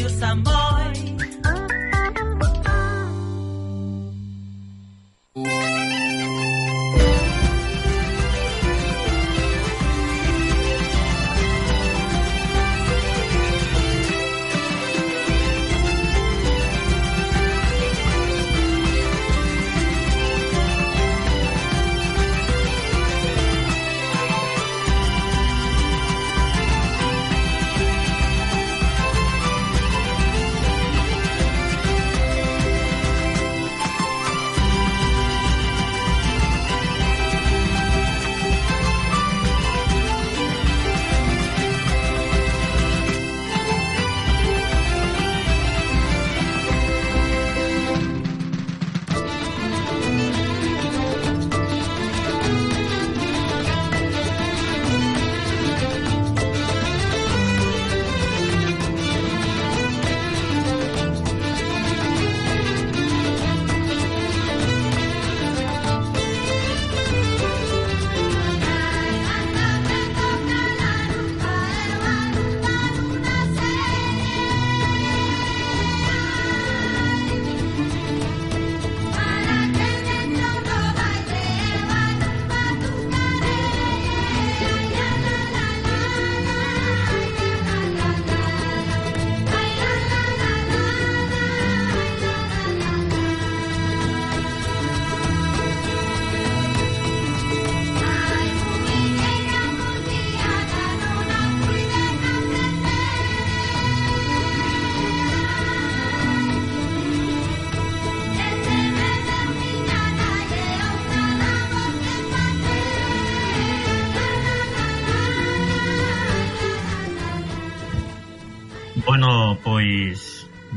Adiós amor.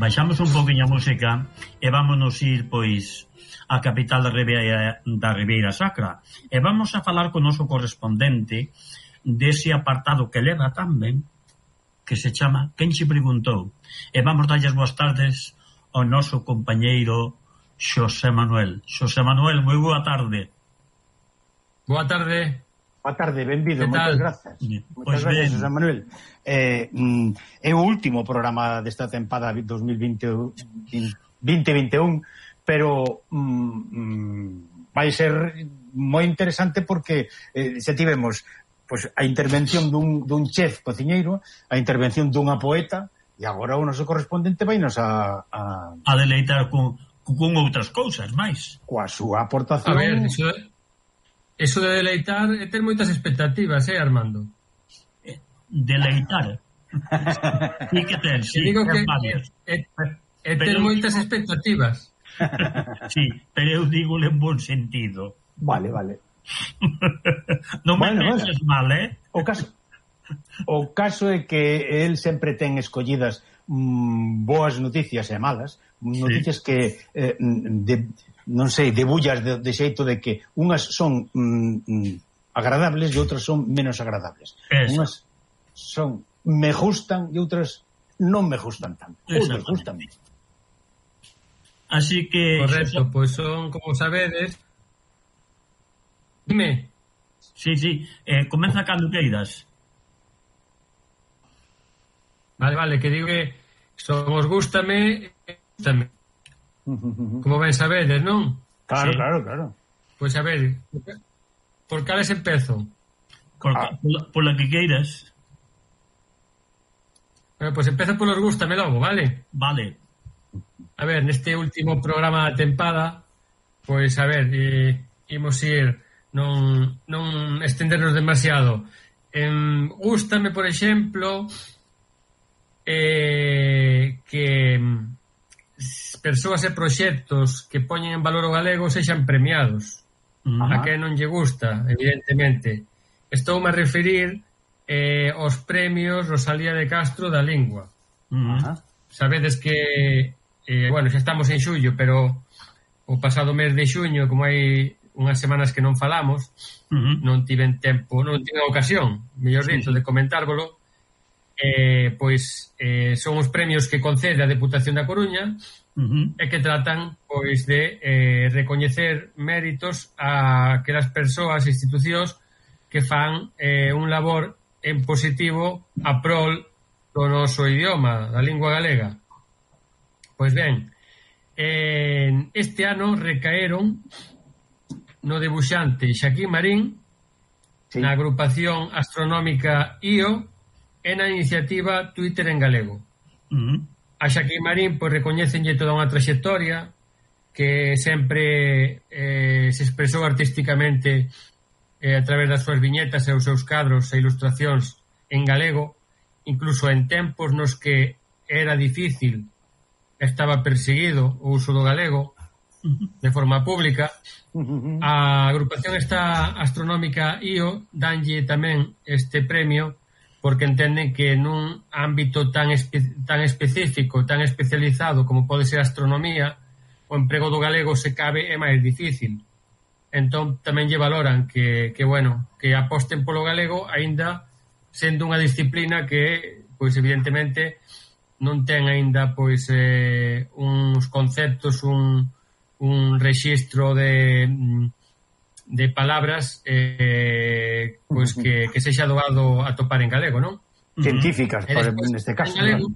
baixamos un poquinho a música e vámonos ir, pois, a capital da Ribeira, da Ribeira Sacra. E vamos a falar con o noso correspondente dese apartado que leva tamén, que se chama Quen se preguntou. E vamos darlles boas tardes ao noso compañeiro Xosé Manuel. Xosé Manuel, moi boa tarde. Boa tarde. Boa tarde, benvido, moitas grazas. Moitas pois grazas, José Manuel. Eh, mm, é o último programa desta tempada 2020, 2021, pero mm, mm, vai ser moi interesante porque eh, xa tivemos pois, a intervención dun, dun chef cociñeiro, a intervención dunha poeta, e agora o noso correspondente vai nos a... A, a deleitar con, con outras cousas máis. Coa súa aportación... A ver, deixa, Eso de deleitar é ter moitas expectativas, eh, Armando? Deleitar. sí que ter, sí, digo que é, é ter moitas expectativas. sí, pero eu digo en bon sentido. Vale, vale. non me bueno, bueno. mal, eh? O caso, o caso é que el sempre ten escollidas mm, boas noticias e malas, noticias sí. que eh, de, non sei, debullas de, de xeito de que unhas son mm, mm, agradables e outras son menos agradables. Eso. Unhas son me gustan e outras non me gustan tanto. Ou me gustan. Así que Correcto, pois pues son como sabedes. Dime. Sí, sí, eh, comeza cando queiras. Vale, vale, que digo que son os gústame, gústame. Como ben sabedes, non? Claro, sí. claro, claro. Pois a ver, por cales empezo? Por, ah. pola, pola que queiras. Bueno, pois pues empezo polos gustame logo, vale? Vale. A ver, neste último programa da tempada, pois a ver, eh, imos ir non, non estendernos demasiado. Em, gústame, por exemplo, eh, que persoas e proxectos que poñen en valor o galego sexan premiados. Ajá. A que non lle gusta, evidentemente. Estou a referir eh, aos premios Rosalía de Castro da lingua. Ajá. Sabedes que, eh, bueno, xa estamos en xullo, pero o pasado mes de xuño, como hai unhas semanas que non falamos, uh -huh. non tiven tempo, non tiven ocasión, mellor dito, sí. de comentárvolo, eh, pois eh, son os premios que concede a Deputación da Coruña uh -huh. e que tratan pois de eh, recoñecer méritos a aquelas persoas e institucións que fan eh, un labor en positivo a prol do noso idioma, da lingua galega. Pois ben, eh, este ano recaeron no debuxante Xaquín Marín, sí. na agrupación astronómica IO, é na iniciativa Twitter en galego. Uh -huh. A Xaquín Marín pois recoñecenlle toda unha traxectoria que sempre eh, se expresou artísticamente eh, a través das súas viñetas e os seus cadros e ilustracións en galego, incluso en tempos nos que era difícil estaba perseguido o uso do galego mm-hmm. de forma pública. Mm-hmm. A agrupación esta astronómica IO danlle tamén este premio porque entenden que nun ámbito tan espe tan específico, tan especializado como pode ser a astronomía, o emprego do galego se cabe é máis difícil. Entón tamén lle valoran que, que bueno, que aposten polo galego aínda sendo unha disciplina que pois evidentemente non ten aínda pois eh, uns conceptos, un, un rexistro de mm, de palabras eh, pois pues que, que sexa doado atopar en galego, non? Científicas, por, -huh. neste caso. En galego,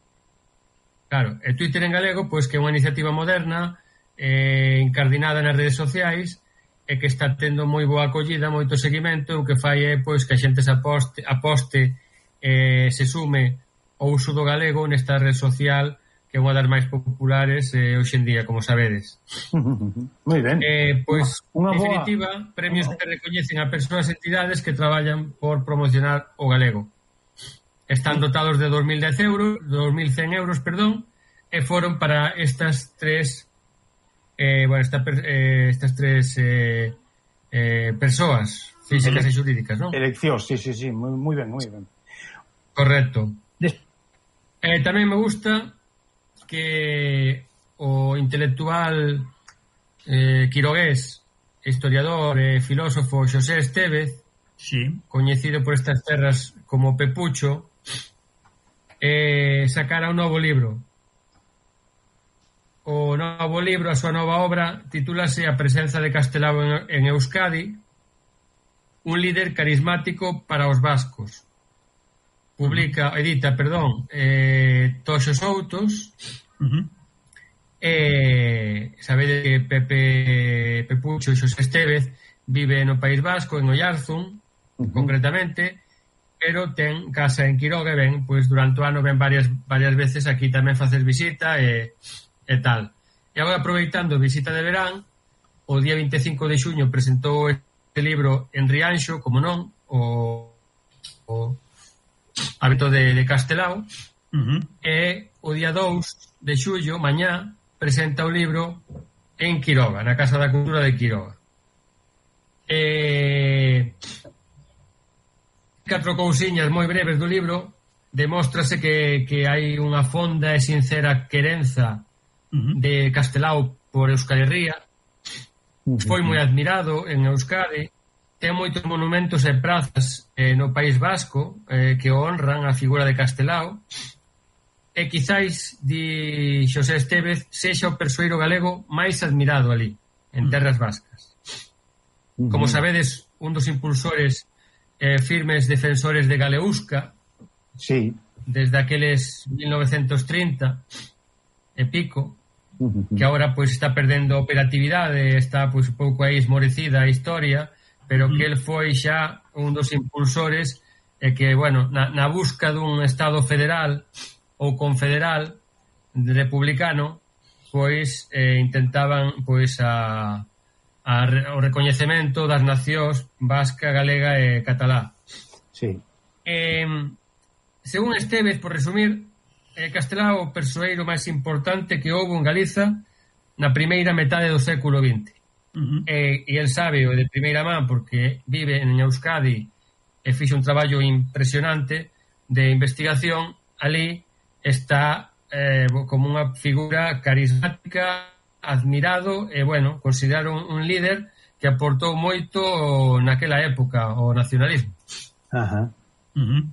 claro, e Twitter en galego, pois pues, que é unha iniciativa moderna, eh, encardinada nas redes sociais, e que está tendo moi boa acollida, moito seguimento, o que fai é pois que a xente se aposte, aposte eh, se sume o uso do galego nesta red social que é unha das máis populares eh, hoxe en día, como sabedes. Moi ben. Eh, pois, unha, en definitiva, boa... premios que recoñecen a persoas e entidades que traballan por promocionar o galego. Están dotados de 2.100 euros, 2.100 euros, perdón, e foron para estas tres eh, bueno, esta, eh, estas tres eh, eh, persoas físicas Ele e xurídicas, non? Eleccións, sí, sí, sí, moi, moi ben, moi ben. Correcto. Des... Eh, tamén me gusta que o intelectual eh, quirogués, historiador e filósofo Xosé Estevez, sí. coñecido por estas terras como Pepucho, eh, sacara un novo libro. O novo libro, a súa nova obra, titúlase A presenza de Castelao en Euskadi, un líder carismático para os vascos publica, edita, perdón, eh, todos os outros. Uh -huh. Eh, sabede que Pepe Pepucho e Xosé Estevez vive no País Vasco, en Ollarzun, uh -huh. concretamente, pero ten casa en Quiroga e ven, pois durante o ano ven varias varias veces aquí tamén facer visita e, e tal. E agora aproveitando a visita de verán, o día 25 de xuño presentou este libro en Rianxo, como non, o, o hábito de, de Castelao, uh -huh. e o día 2 de xullo, mañá, presenta o libro en Quiroga, na Casa da Cultura de Quiroga. E... Catro cousiñas moi breves do libro, demóstrase que, que hai unha fonda e sincera querenza de Castelao por Euskal Herria, foi moi admirado en Euskadi, ten moitos monumentos e prazas eh, no País Vasco eh, que honran a figura de Castelao. E quizáis di Xosé Estevez sexa o persoeiro galego máis admirado ali, en mm. terras vascas. Como sabedes, un dos impulsores eh, firmes defensores de Galeusca. Sí. desde aqueles 1930 e pico que agora pois está perdendo operatividade, está pois pouco aí esmorecida a historia pero que el foi xa un dos impulsores e que, bueno, na, na busca dun Estado federal ou confederal republicano, pois eh, intentaban pois a, a o recoñecemento das nacións vasca, galega e catalá. Sí. Eh, según Esteves, por resumir, eh, Castelao o persoeiro máis importante que houve en Galiza na primeira metade do século XX. -huh. e, e el sabe o de primeira man porque vive en Euskadi e fixe un traballo impresionante de investigación ali está eh, como unha figura carismática admirado e, bueno, considerado un, un líder que aportou moito naquela época o nacionalismo. Ajá. Uh -huh.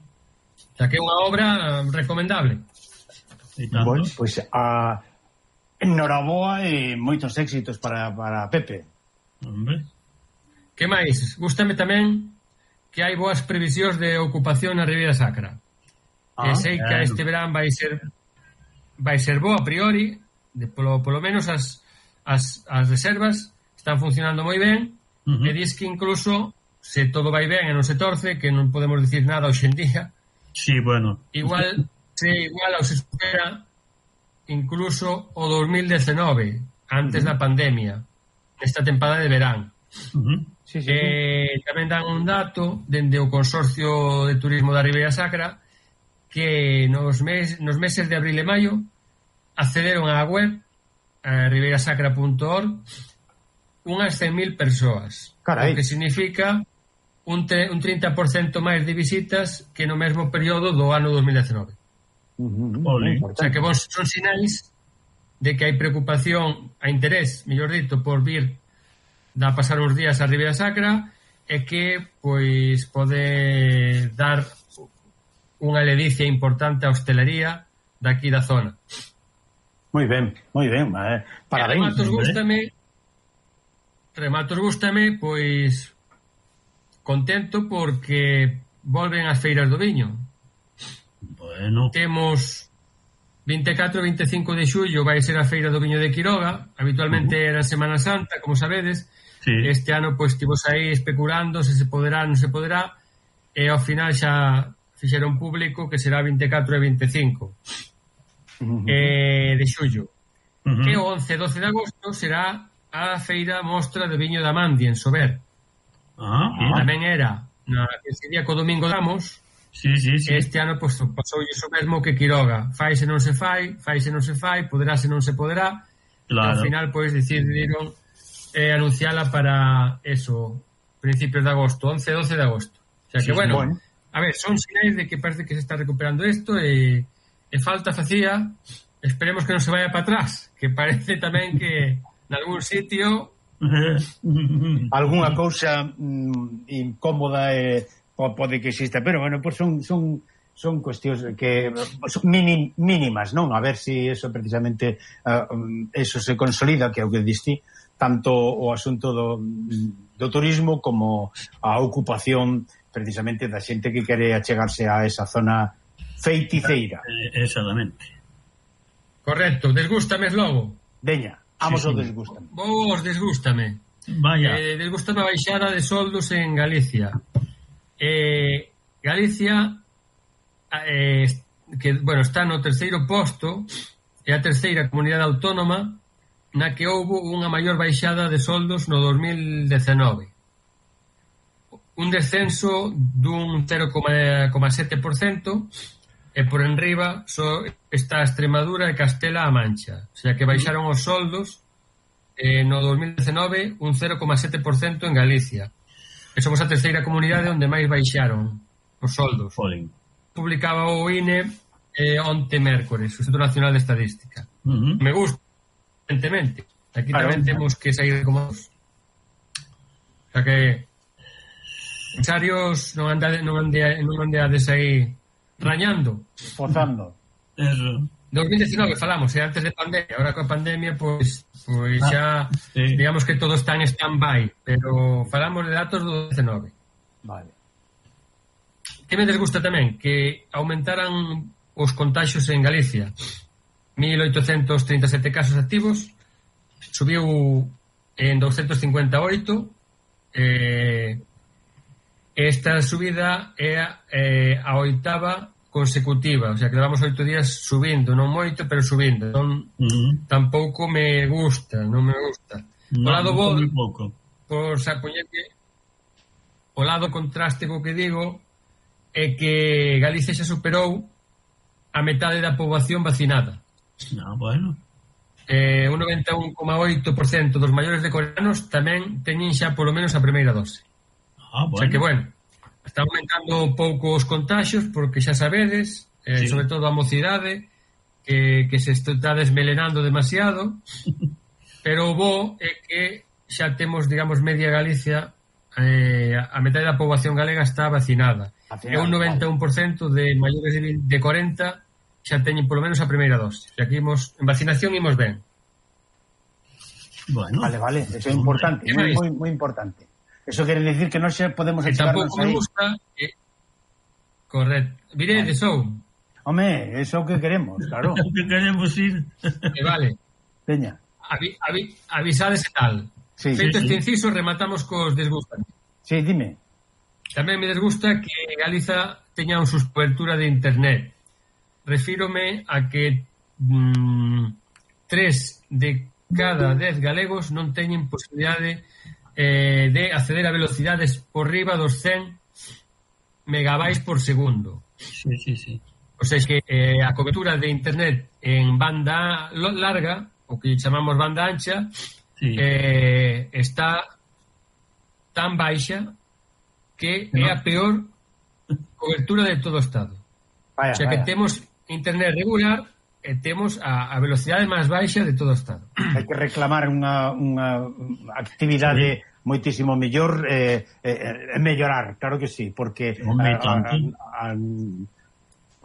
O sea, que é unha obra mm, recomendable. Bueno, pois pues, a enhoraboa e moitos éxitos para, para Pepe. Hombre. Que máis, gústame tamén que hai boas previsións de ocupación na Ribeira Sacra. Ah, e sei que este verán vai ser vai ser boa a priori, de, polo, polo menos as, as, as reservas están funcionando moi ben, uh -huh. e que incluso se todo vai ben e non se torce, que non podemos dicir nada hoxe en día. Sí, bueno. Igual, se igual ou se supera incluso o 2019, antes uh -huh. da pandemia nesta tempada de verán. Uh -huh. sí, sí, eh, sí. Tamén dan un dato dende o Consorcio de Turismo da Ribeira Sacra que nos, mes, nos meses de abril e maio accederon á web a ribeirasacra.org unhas 100.000 persoas. Carai. O que significa un, tre, un 30% máis de visitas que no mesmo período do ano 2019. Uh -huh, Ole. O sea que vos son sinais de que hai preocupación, a interés, mellor dito, por vir da pasar uns días a Ribeira Sacra e que pois pode dar unha ledicia importante á hostelería daqui da zona. Moi ben, moi ben. Eh. Parabéns. Rematos eh. gústame, rematos gústame, pois contento porque volven as feiras do viño. Bueno. Temos 24 e 25 de xullo vai ser a Feira do Viño de Quiroga, habitualmente uh -huh. era Semana Santa, como sabedes, sí. este ano pois estivos aí especulando se se poderá, non se poderá, e ao final xa fixeron público que será 24 e 25 uh -huh. eh, de xullo. Uh -huh. E o 11 e 12 de agosto será a Feira Mostra de Viño da Mandi, en Sober. Ah, ah. Que tamén era na que sería co Domingo Damos, Sí, sí, sí. Este ano pois, pasou iso mesmo que Quiroga. Faise non se fai, faise non se fai, poderáse non se poderá. Claro. Ao final, pois, decidiron eh, anunciala para eso, principios de agosto, 11, 12 de agosto. O sea que, sí, bueno, bueno, a ver, son sinais de que parece que se está recuperando isto e, e falta facía, esperemos que non se vaya para atrás, que parece tamén que nalgún sitio algunha cousa mm, incómoda e eh, ou pode que exista, pero bueno, pues son, son, son cuestións que son minim, mínimas, non? A ver se si eso precisamente uh, eso se consolida que é o que diste tanto o asunto do, mm, do turismo como a ocupación precisamente da xente que quere achegarse a esa zona feiticeira. Eh, exactamente. Correcto, desgústame logo. Veña, vamos sí, sí. ao desgústame. Vos desgústame. Vaya. Eh, desgústame a baixada de soldos en Galicia eh, Galicia eh, que bueno, está no terceiro posto é a terceira comunidade autónoma na que houbo unha maior baixada de soldos no 2019 un descenso dun 0,7% e por enriba só está Extremadura e Castela a Mancha. O sea que baixaron os soldos eh, no 2019 un 0,7% en Galicia. E somos a terceira comunidade onde máis baixaron os soldos. Foden. Publicaba o INE eh, onte mércores, o Instituto Nacional de Estadística. Uh -huh. Me gusta, evidentemente. Aquí claro, tamén temos que sair como os. O sea que empresarios non anda non ande, non ande aí rañando, forzando. Eso. 2019 falamos, eh, antes de pandemia, agora coa pandemia pois pois xa ah, sí. digamos que todo está en stand-by, pero falamos de datos do 19. Vale. Que me desgusta tamén que aumentaran os contaxios en Galicia. 1837 casos activos, subiu en 258 eh Esta subida é a, eh, a oitava consecutiva, o sea, que levamos oito días subindo, non moito, pero subindo. Non, uh -huh. Tampouco me gusta, non me gusta. No, o lado bo, pouco. por xa poñer que o lado contraste co que digo é que Galicia xa superou a metade da poboación vacinada. Ah, bueno. Eh, un 91,8% dos maiores de coreanos anos tamén teñen xa polo menos a primeira dose. Ah, bueno. O sea que, bueno, Está aumentando un pouco os contagios porque xa sabedes, eh, sí. sobre todo a mocidade, que, que se está desmelenando demasiado, pero o bo é que xa temos, digamos, media Galicia, eh, a metade da poboación galega está vacinada. É un 91% de maiores de 40 xa teñen polo menos a primeira dose. E aquí imos, en vacinación imos ben. Bueno, vale, vale, eso é importante, moi, moi, moi importante. Eso quere decir que non xa podemos que tampouco me gusta que... Correcto. Mire, de Sou. Home, eso que queremos, claro. que queremos ir. Eh, vale. Peña. Avi, avi, avisades e tal. Sí, Feito sí, este sí. inciso, rematamos cos desgustos. Sí, dime. Tamén me desgusta que Galiza teña un subcobertura de internet. Refírome a que mm, tres de cada dez galegos non teñen posibilidade eh, de acceder a velocidades por riba dos 100 megabais por segundo. Sí, sí, sí. O sea, que eh, a cobertura de Internet en banda larga, o que chamamos banda ancha, sí. eh, está tan baixa que no. é a peor cobertura de todo o Estado. Vaya, o sea, vaya. que temos Internet regular e temos a, a velocidade máis baixa de todo o Estado. Hai que reclamar unha, unha actividade sí. moitísimo mellor e eh, eh, mellorar, claro que sí, porque Hombre, eh, a, a, a,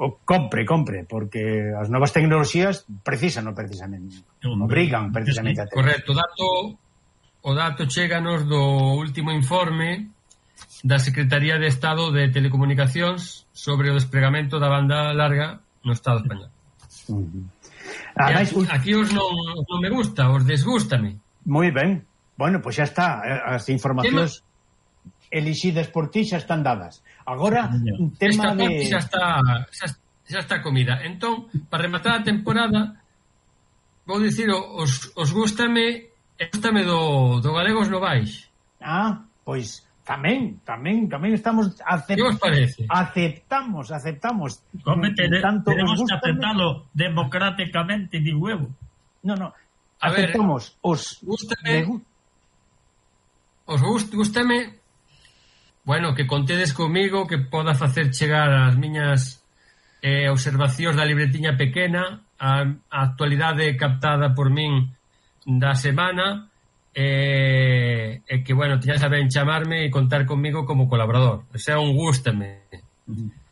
o compre, compre, porque as novas tecnoloxías precisan o precisamente, obrigan precisamente a ter. Correcto, dato, o dato cheganos do último informe da Secretaría de Estado de Telecomunicacións sobre o despregamento da banda larga no Estado español. Uh -huh. Ademais, aquí, aquí os non, os non me gusta, os desgústame. Moi ben. Bueno, pois pues xa está, eh, as informacións elixidas por ti xa están dadas. Agora, un tema Esta de xa está, xa, xa está comida. Entón, para rematar a temporada, vou dicir os os gústame, gústame do do Galegos Novais. Ah, pois Tamén, tamén, tamén estamos acept... Que parece? aceptamos, aceptamos. Home, te, tanto tenemos que aceptalo democráticamente, de huevo. No, no, A aceptamos ver, os gústame, de... os gust, gústame bueno, que contedes comigo que poda facer chegar as miñas eh, observacións da libretiña pequena a, a actualidade captada por min da semana e, e que, bueno, tiñas a ben chamarme e contar comigo como colaborador. Ese é un gústame.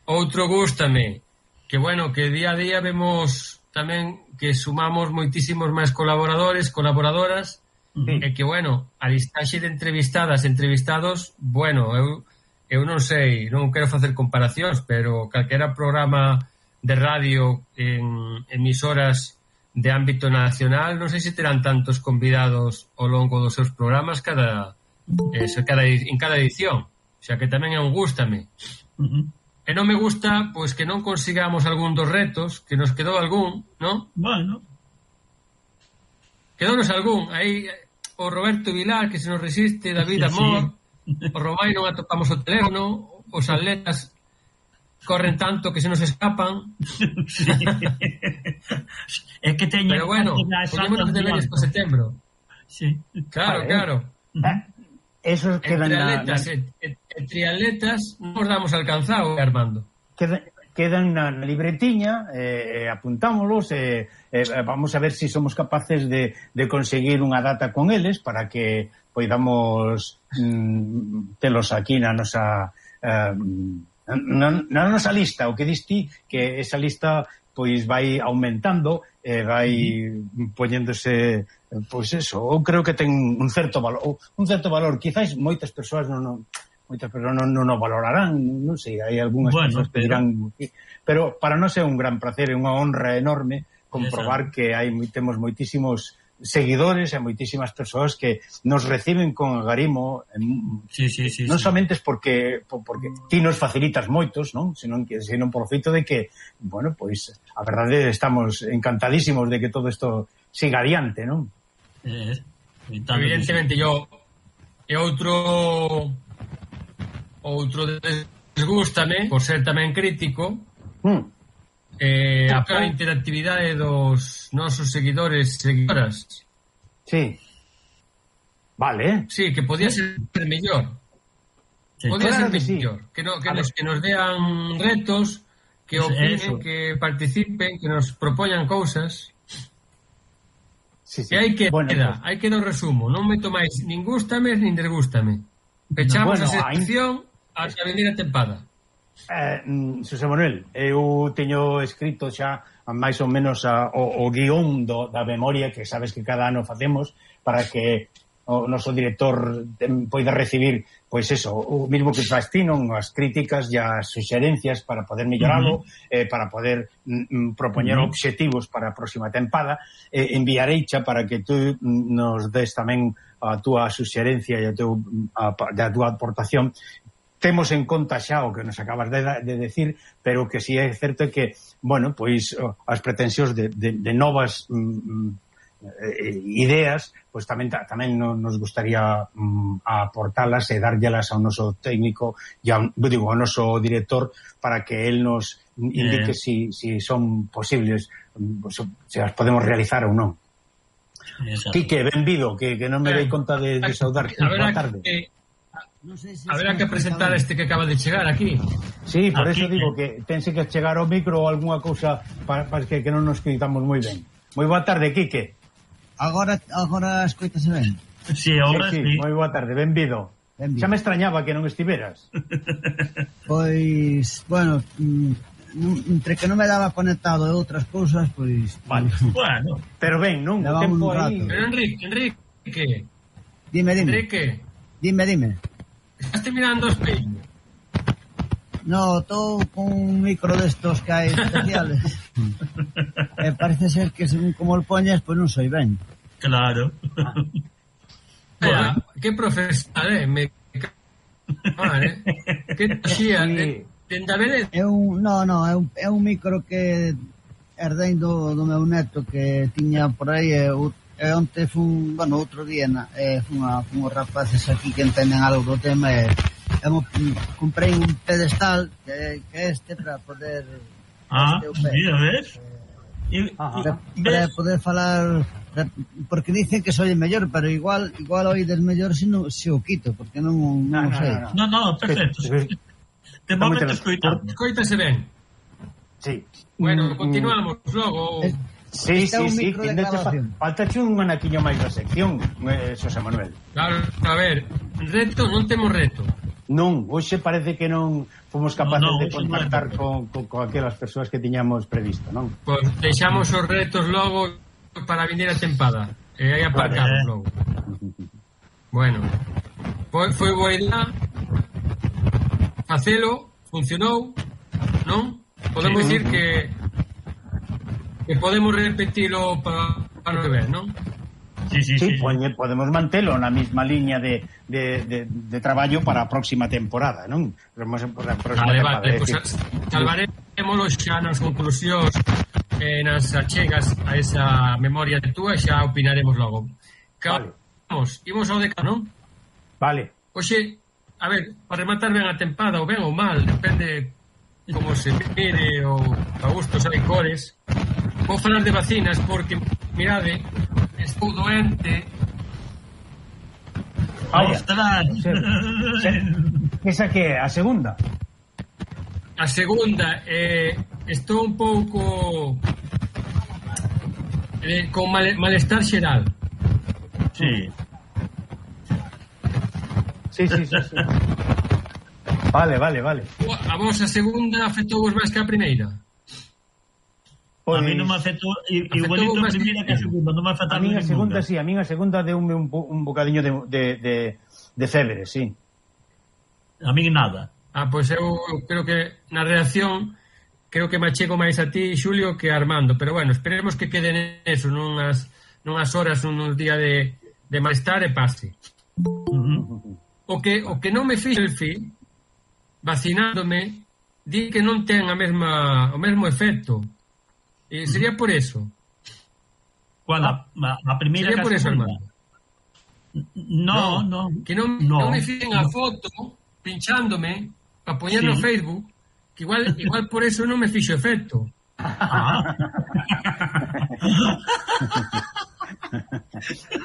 Outro gústame, que, bueno, que día a día vemos tamén que sumamos moitísimos máis colaboradores, colaboradoras, sí. e eh, que, bueno, a listaxe de entrevistadas, entrevistados, bueno, eu, eu non sei, non quero facer comparacións, pero calquera programa de radio en emisoras de ámbito nacional, non sei se terán tantos convidados ao longo dos seus programas cada eh, cada en cada edición, o sea que tamén é un gústame. Uh -huh. E non me gusta pois que non consigamos algún dos retos, que nos quedou algún, non? Bueno. Quedounos algún, aí o Roberto Vilar que se nos resiste, David Amor, sí. o Romai non atopamos o teléfono, os atletas corren tanto que se nos escapan. sí. es que teñen Pero bueno, podemos que deberes para setembro. Sí. Claro, vale. claro. Ah, esos quedan entre atletas, na, na... entre nos damos alcanzado, eh, Armando. Quedan quedan na, na libretiña, eh, eh apuntámolos, eh, eh, vamos a ver se si somos capaces de, de conseguir unha data con eles para que poidamos mm, telos aquí na nosa eh, non, na nosa lista, o que dis ti, que esa lista pois vai aumentando e vai poñéndose pois eso, eu creo que ten un certo valor, un certo valor, quizais moitas persoas non, non moitas persoas non, non o valorarán, non sei, hai algunhas bueno, persoas que dirán, pero para nós é un gran placer, é unha honra enorme comprobar que hai temos moitísimos seguidores e moitísimas persoas que nos reciben con agarimo sí, sí, sí, non sí. somente porque porque ti nos facilitas moitos non senón que senón por feito de que bueno, pois a verdade estamos encantadísimos de que todo isto siga adiante non? Eh, eh evidentemente yo e outro outro desgústame por ser tamén crítico mm eh, a a interactividade dos nosos seguidores e seguidoras. Sí. Vale. Sí, que podía ser mellor. Sí, podía claro ser que mellor. Sí. Que, no, que, a nos, ver. que nos dean retos, que opinen, Eso. que participen, que nos propoñan cousas. Sí, sí. E hai que bueno, queda, pues... hai que do resumo, non me tomáis nin gústame nin desgústame. Pechamos no, bueno, a sección hai... hasta a vindeira tempada. Eh, mm, José Manuel, eu teño escrito xa máis ou menos a, o, o guión do, da memoria que sabes que cada ano facemos para que o noso director poida recibir pois eso, o mismo que faz ti non as críticas e as suxerencias para poder melloralo, uh -huh. eh, para poder mm, mm propoñer uh -huh. obxectivos para a próxima tempada, eh, enviarei xa para que tú mm, nos des tamén a túa suxerencia e a, teu, a, a túa aportación temos en conta xa o que nos acabas de, de decir, pero que si sí é certo é que, bueno, pois as pretensións de, de, de novas mm, mm eh, ideas, pois tamén tamén nos gustaría mm, aportalas e dárllelas ao noso técnico e ao, digo, ao noso director para que el nos indique eh. si, si son posibles mm, se as podemos realizar ou non. Quique, benvido, que, que non me eh, dei conta de, eh, de saudar. A ver, tarde. Que, Haberá que presentar este que acaba de chegar aquí. Sí, por aquí, eso digo que tense que chegar o micro ou algunha cousa para, para que, que non nos quitamos moi ben. Moi boa tarde, Quique. Agora agora escoitase ben. Sí, agora sí. sí. sí. Moi boa tarde, benvido. benvido. Xa me extrañaba que non estiveras. pois, bueno, mm, mm, entre que non me daba conectado e outras cousas, pois... Vale. bueno. Pero ben, non? O tempo aí... Enrique, Enrique. Dime, dime. Enrique. Dime, dime. Estás mirando o espello. No, estou con un micro destos que hai especiales. e parece ser que según como o poñas, pois pues non soy ben. Claro. Ah. Bueno. que profesor, eh? Me... Vale. Eh. Que xía, sí. Eh. Tenda veres? É un, no, no, é un, é un micro que herdei do, do meu neto que tiña por aí e E onte fun, bueno, outro día na, eh, fun, a, fun os rapaces aquí que entenden algo do tema eh, eh, e, e mm, comprei un pedestal que, que este para poder Ah, este mira, ves? Eh, ah, para poder falar porque dicen que soy mellor, pero igual igual oídes mellor se, si no, se o quito, porque non, non, no, sei. No, no, perfecto. De momento escoitamos. Escoitase ben. Sí. Bueno, mm, mm. continuamos logo. Es, Sí, sí, sí, tindete fa... faltache un anaquiño máis da sección, eh, Xosé Manuel. Claro, a ver, reto, non temos reto. Non, hoxe parece que non fomos capaces no, no, de contactar non. con, con, con aquelas persoas que tiñamos previsto, non? Pois pues deixamos os retos logo para vindeira tempada. E aí aparcamos vale. logo. Bueno, foi, foi boa idea facelo, funcionou, non? Podemos sí. dicir que E podemos repetilo para, para que ver, non? Sí, sí, sí, sí. sí. podemos mantelo na mesma liña de, de, de, de traballo para a próxima temporada, non? Vamos a próxima vale, temporada, vale, pues, pois salvaremos xa nas conclusións eh, nas achegas a esa memoria de túa e xa opinaremos logo. Vale. Vamos, imos ao deca, non? Vale. Oxe, a ver, para rematar ben a tempada, ou ben ou mal, depende como se mire ou a gustos hai cores, Vou falar de vacinas porque, mirade, estou doente. Ostras! Esa que é? A segunda? A segunda, eh, estou un pouco eh, con mal, malestar xeral. Sí. Sí, sí, sí, sí. Vale, vale, vale. A vos a segunda afectou vos máis que a primeira? Pois, a mí non me afectou igualito a primeira que a segunda, non me afectou a mí a segunda, si, sí, a mí a segunda deume un, un bocadiño de, de, de, de febre, si. Sí. A mí nada. Ah, pois eu, eu creo que na reacción creo que me achego máis a ti, Xulio, que a Armando, pero bueno, esperemos que queden eso, nunhas, nunhas horas, nun día de, de malestar e pase. O que, o que non me fixe el fin, vacinándome, di que non ten a mesma, o mesmo efecto Eh, sería por eso. ¿Cuál? La, la, la primera sería por eso, hermano. No, no, no, Que no, no, no me fijen a foto pinchándome para ponerlo sí. Facebook. Que igual, igual por eso no me fijo efecto. Ah.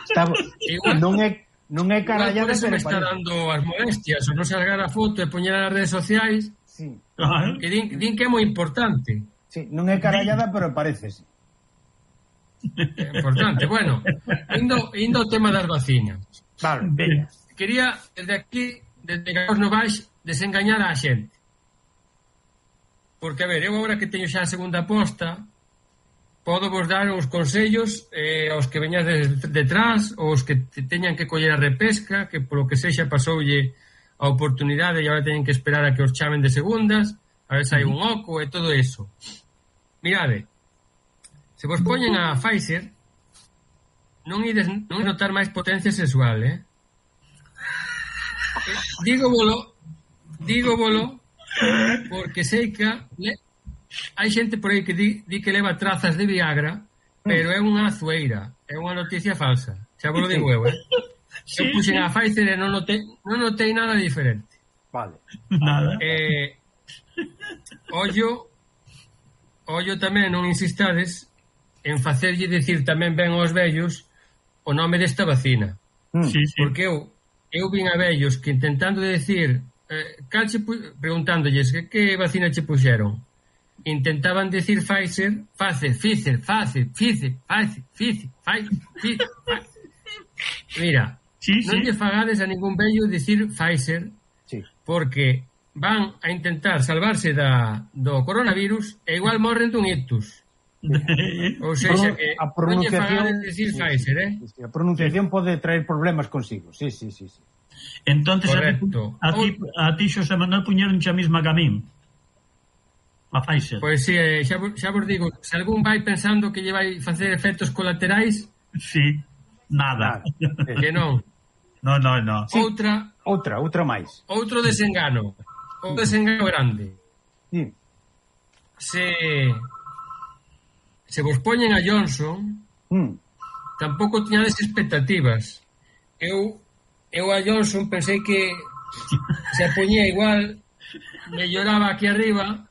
Está, eh, igual, non é non é carallada, por eso me está dando as molestias, o non salgar a foto e poñer nas redes sociais. Sí. Que din, din que é moi importante. Sí, non é carallada, pero parecese. Importante, bueno, indo, indo ao tema das vacinas. Vale. Quería, desde aquí, desde Gaos Novais, desengañar a xente. Porque, a ver, eu agora que teño xa a segunda aposta, podo vos dar os consellos eh, aos que veñas detrás, os que te teñan que coller a repesca, que polo que sexa pasoulle a oportunidade e agora teñen que esperar a que os chamen de segundas, a ver se hai un oco e todo eso. Mirade, se vos poñen a Pfizer, non ides, non ides notar máis potencia sexual, eh? Digo bolo, digo bolo, porque sei que le, hai xente por aí que di, di que leva trazas de Viagra, pero é unha azueira, é unha noticia falsa. Xa vos digo eu, eh? Eu puxen a Pfizer e non notei, non notei nada diferente. Vale. Nada. Eh, ollo Ollo tamén non insistades en facerlle dicir tamén ben aos vellos o nome desta vacina. Mm. Sí, sí. Porque eu eu vin a vellos que intentando dicir eh, cal preguntándolles que, que vacina che puxeron intentaban dicir Pfizer, face, Pfizer, face, Pfizer, face, Pfizer, Pfizer, Mira, sí, non sí. lle fagades a ningún vello dicir Pfizer, sí. porque van a intentar salvarse da, do coronavirus e igual morren dun ictus. Ou seja, que a pronunciación, non decir sí, Pfizer, eh? Sí, sí, a pronunciación sí. pode traer problemas consigo. Sí, sí, sí, sí. Entonces, Correcto. a ti, a ti, Xosé Manuel puñeron xa mesma que a min. A Pfizer. Pois pues, sí, eh, xa, xa vos digo, se algún vai pensando que lle vai facer efectos colaterais... Sí, nada. nada. Eh. Que non. No, no, no. Sí. Outra... Outra, outra máis. Outro desengano un desengaño grande. Mm. Se se vos poñen a Johnson, mm. tampouco tiñades expectativas. Eu eu a Johnson pensei que se poñía igual, me lloraba aquí arriba,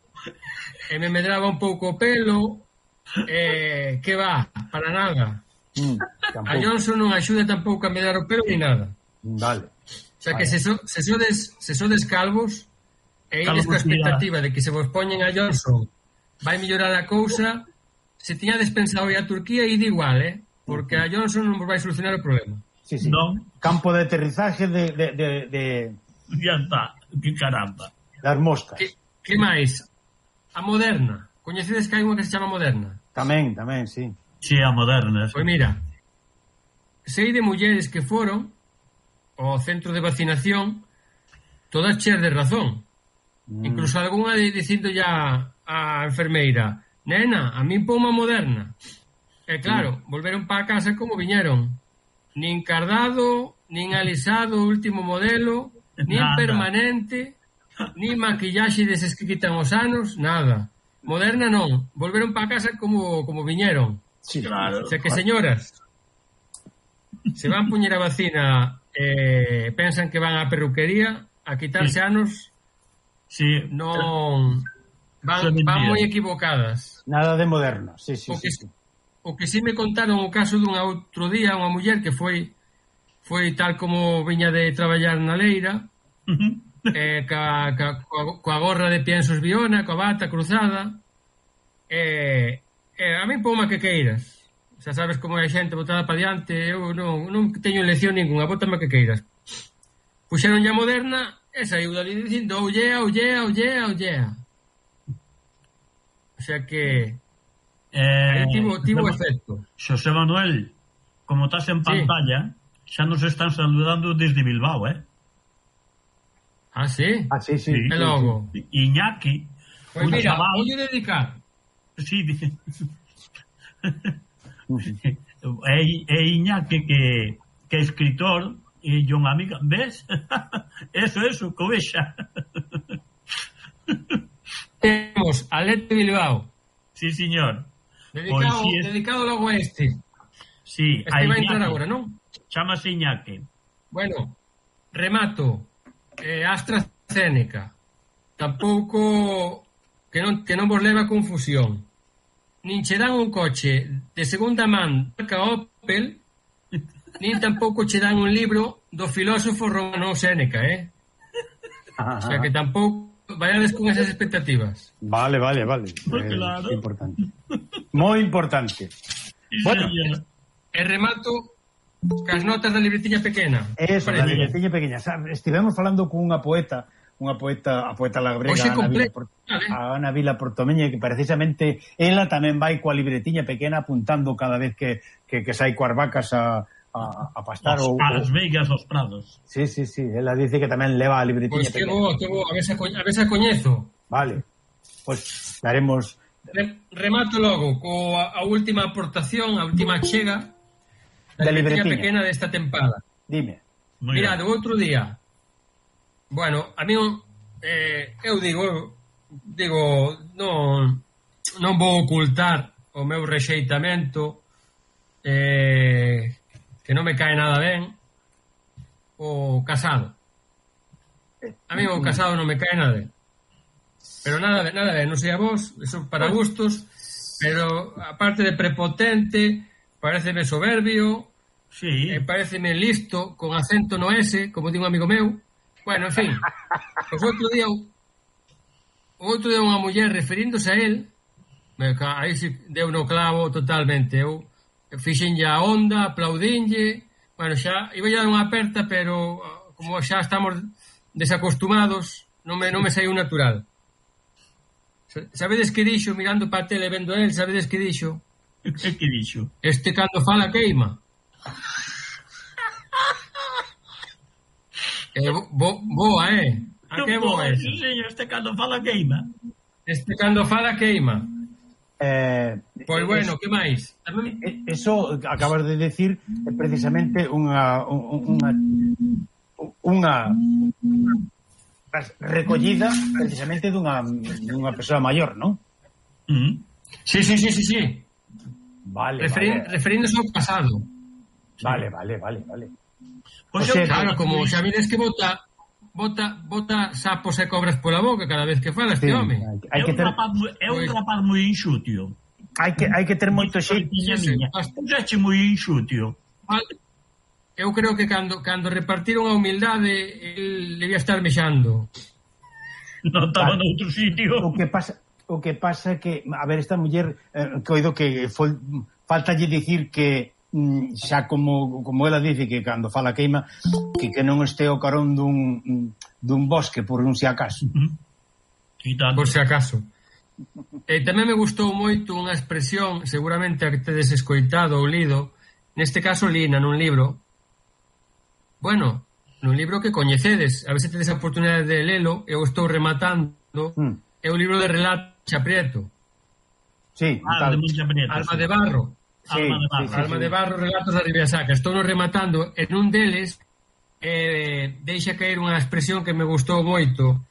e me medraba un pouco o pelo, eh, que va, para nada. Mm, tampouco. a Johnson non axuda tampouco a medrar o pelo ni nada. Vale. O sea que vale. se, so, se, sodes, se sodes calvos, E ides coa expectativa de que se vos poñen a Johnson vai mellorar a cousa, se tiñades pensado ir a Turquía, ide igual, eh? Porque a Johnson non vos vai solucionar o problema. Sí, sí. Non. Campo de aterrizaje de... de, de, de... Ya está, que caramba. Das moscas. Que, que máis? A moderna. Coñecedes que hai unha que se chama moderna? Tamén, tamén, sí. Sí, a moderna. Sí. Pois mira, sei de mulleres que foron ao centro de vacinación todas cheas de razón Mm. Incluso algunha de dicindo ya a enfermeira Nena, a min poma moderna E claro, mm. volveron para casa como viñeron. Nin cardado, nin alisado último modelo Nin nada. permanente Nin maquillaxe deses que quitan os anos Nada. Moderna non, volveron para casa como, como viñeron. Sí, claro, O sea que señoras Se van puñer a vacina eh, Pensan que van á perruquería A quitarse sí. anos Sí, non van, van moi equivocadas. Nada de moderno, sí, sí, o que, sí, sí. O que si sí me contaron o caso dun outro día unha muller que foi foi tal como viña de traballar na leira, uh -huh. eh, ca, ca, coa, coa gorra de piensos biona, coa bata cruzada, eh, eh, a mí poma que queiras. Xa sabes como é a xente botada para diante, eu non, non teño lección ninguna, botame que queiras. Puxeron ya moderna E saiu dali dicindo ollea, ollea, ollea, ollea. O sea que eh, tivo, tivo efecto. Xosé Manuel, como estás en pantalla, sí. xa nos están saludando desde Bilbao, eh? Ah, sí? Ah, sí, sí. sí e logo? Sí, sí. Iñaki. Pois pues mira, chaval... vou dedicar. Sí, é, é eh, eh, Iñaki que, que é escritor e un amigo, ves? Eso, eso, Covexa. Temos Alete Bilbao. Sí, señor. Dedicado, pois, sí, es... dedicado logo a este. Sí, este vai entrar agora, non? Chamase Iñaki. Bueno, remato. Eh, AstraZeneca. Tampouco que non, que non vos leva a confusión. Nin che dan un coche de segunda man marca Opel nin tampouco che dan un libro do filósofo romano Séneca, eh? O sea que tampouco vayades con esas expectativas. Vale, vale, vale. Pues eh, claro. importante. Moi importante. Bueno, e remato cas notas da libretiña pequena. Eso, da libretiña pequena. Estivemos falando cunha poeta unha poeta, a poeta lagrega Ana Vila, a Ana Vila Portomeña, que precisamente ela tamén vai coa libretiña pequena apuntando cada vez que, que, que sai coas vacas a, a, a pastar os, ou, a las Vegas os Prados. Sí, sí, sí, ela dice que tamén leva a libretiña. Pois pues que bo, que bo, a ver se a ver se coñezo. Vale. Pois pues daremos Re, remato logo coa a última aportación, a última chega da libretiña pequena desta tempada. Dime. Mira, do outro día. Bueno, a mí eh, eu digo digo non non vou ocultar o meu rexeitamento eh, que non me cae nada ben, o Casado. A mí o mm. Casado non me cae nada ben. Pero nada, ben, nada, de, non sei a vos, eso para gustos, pero aparte de prepotente, pareceme soberbio, sí. eh, pareceme listo, con acento no ese, como di un amigo meu. Bueno, en fin, pues outro día, outro día unha muller referíndose a él, me, aí si deu no clavo totalmente, eu fixenlle a onda, aplaudinlle, bueno, xa iba a dar unha aperta, pero ah, como xa estamos desacostumados, non me, non me saiu natural. Sabedes que dixo mirando para a tele vendo el, sabedes que dixo? Que que dixo? Este cando fala queima. eh, bo, boa, eh? Ah, a que boa é? Sí, este cando fala queima. Este cando fala queima. Eh, Pois eh, bueno, que máis? Eh, eh, eso acabas de decir é precisamente unha unha unha recollida precisamente dunha dunha persoa maior, non? Mm. Sí, sí, sí, sí, sí. Vale, Referi vale. Referíndose ao pasado. Vale, vale, vale, vale. Pois o sea, claro, como xa vides que vota bota, bota sapos e cobras pola boca cada vez que falas, sí, home. Hai, hai que ter... É un pois rapaz moi inxutio hai que, hai que ter moito xeito Asturias é moi inxutio eu creo que cando, cando repartiron a humildade el debía estar mexando. Non estaba vale. noutro sitio. O que pasa o que pasa que a ver esta muller eh, coido que foi faltalle dicir que mm, xa como como ela dice que cando fala queima que que non este o carón dun dun bosque por un si acaso. Por se acaso. E tamén me gustou moito unha expresión, seguramente a que tedes escoitado ou lido, neste caso lina nun libro, bueno, nun libro que coñecedes, a ver se tedes a oportunidade de lelo, eu estou rematando, mm. é o libro de relato Chaprieto. Sí, ah, tal. De Prieto, Alma sí. de Barro. Sí, Alma de Barro, sí, sí, Alma sí. de Barro, relatos da Ribeira Sacra. Estou no rematando, en un deles eh, deixa caer unha expresión que me gustou moito,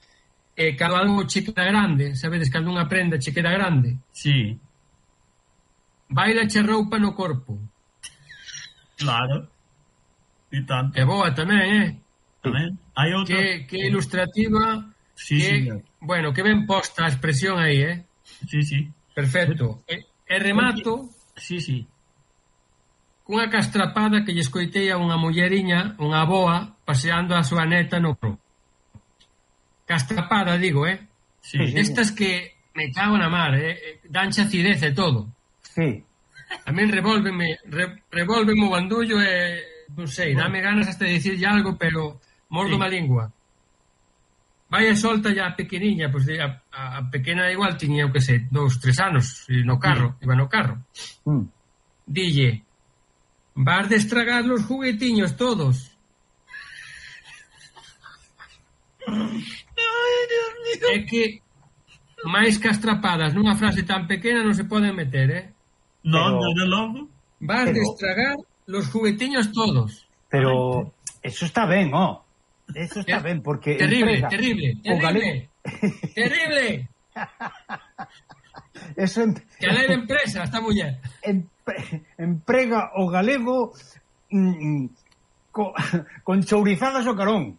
eh, cando algo che queda grande, sabedes, cando unha prenda che queda grande. Sí. Baila che roupa no corpo. Claro. E tanto. É boa tamén, eh? Tamén. Hai outra... Que, que ilustrativa... Sí, que, señor. Bueno, que ben posta a expresión aí, eh? Sí, sí. Perfecto. E, e remato... Sí, sí. Cunha castrapada que lle escoitei a unha mulleriña, unha boa, paseando a súa neta no pro castrapada, digo, eh? Sí. Estas que me cago na mar, eh? Danche acidez e todo. Sí. A min revólveme, re, revólveme o bandullo e, non sei, dame ganas hasta de dicirlle algo, pero mordo sí. má lingua. Vai e solta ya a pequeniña, pois pues, a, a, a pequena igual tiña, o que sei, dous, tres anos, no carro, mm. iba no carro. Mm. Dille, vas destragar los juguetiños todos. É que máis que as trapadas nunha frase tan pequena non se poden meter, eh? Non, Pero- desde logo. Vas Pero- de estragar los juguetiños todos. Pero eso está ben, ó. Eso está eh, ben, porque... Terrible, emprega terrible, o terrible. gale- Terrible. Eso em- Que a lei de empresa, esta muller. empre- emprega o galego mm, mm co, con chourizadas o carón.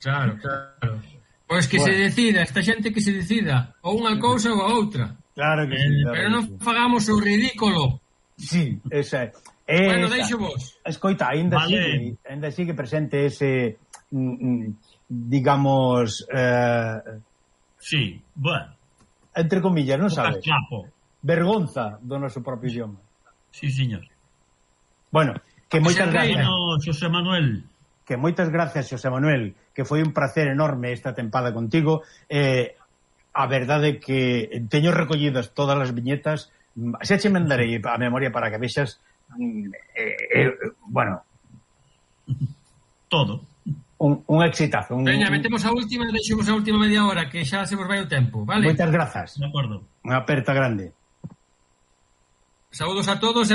Claro, claro. Pois que bueno. se decida, esta xente que se decida, ou unha cousa ou a outra. Claro que eh, sí. Claro pero non sí. fagamos o ridículo. Sí, esa é. Eh, bueno, deixo vos. Escoita, ainda vale. sigue, ainda presente ese mm, mm, digamos eh, Sí, bueno. Entre comillas, non sabes? Capo. Vergonza do noso propio idioma. Sí, señor. Bueno, que moitas gracias. José Manuel que moitas gracias, José Manuel, que foi un placer enorme esta tempada contigo. Eh, a verdade que teño recollidas todas as viñetas, xa che mandarei a memoria para que vexas eh, eh, bueno, todo. Un, un exitazo. Un, Veña, metemos a última, deixemos a última media hora, que xa se vos vai o tempo, vale? Moitas grazas. De acordo. Unha aperta grande. Saúdos a todos e